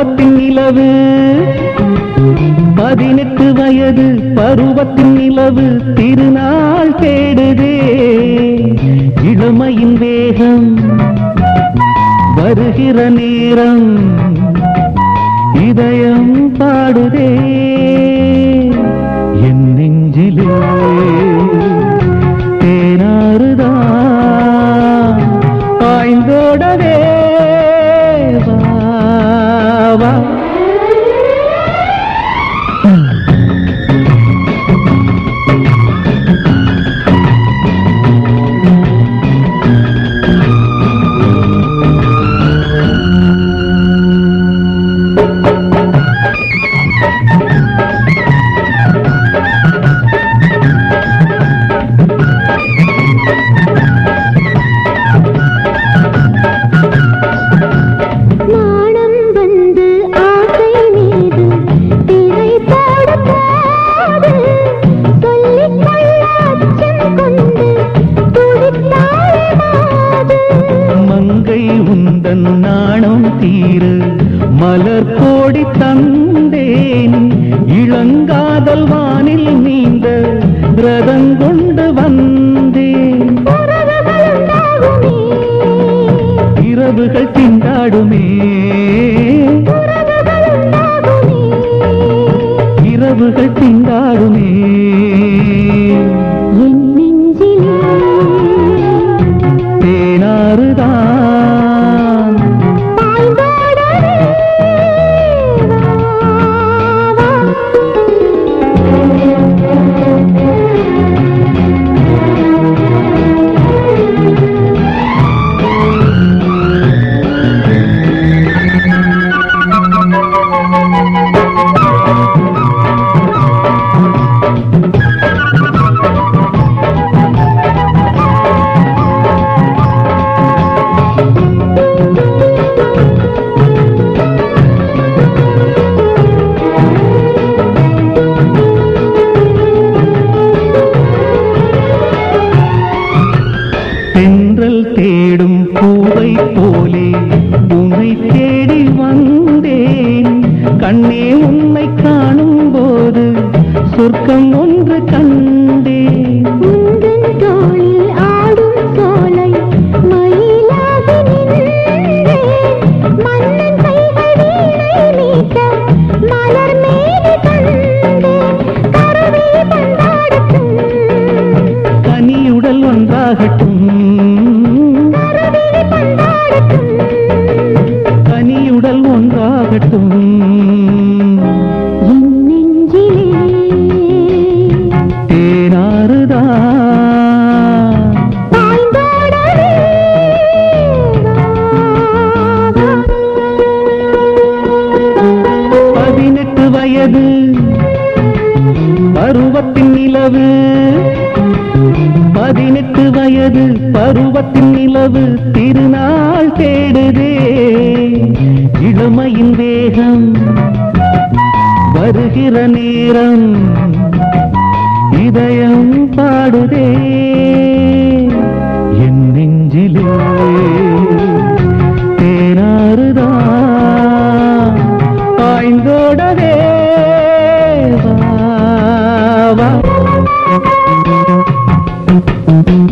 பருவத்தின் நிலவு. பதினெட்டு வயது பருவத்தின் நிலவு. திருநாள் தேடுதே. இளமையின் வேகம். வருகிற நேரம். இதயம் பாடுதே. தீரு மலர் கோடி தந்தேன். இளங்காதல் வானில் நீந்த ரதங்கொண்டு வந்தேன். இரவுகள் திண்டாடுமே. இரவுகள் பருவத்தின் நிலவு திருநாள் தேடுதே. இளமையின் வேகம் வருகிற நேரம் இதயம் பாடுதே. என் நெஞ்சிலே தேனாறுதான் வா Thank you.